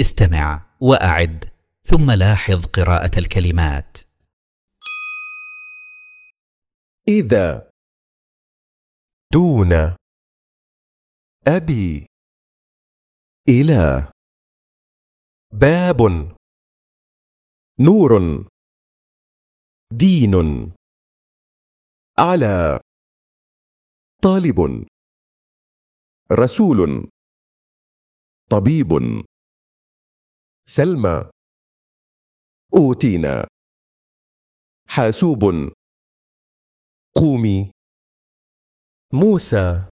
استمع وأعد ثم لاحظ قراءة الكلمات. إذا دون أبي إلى باب نور دين على طالب رسول طبيب سلمى. أوتينا. حاسوب. قومي. موسى.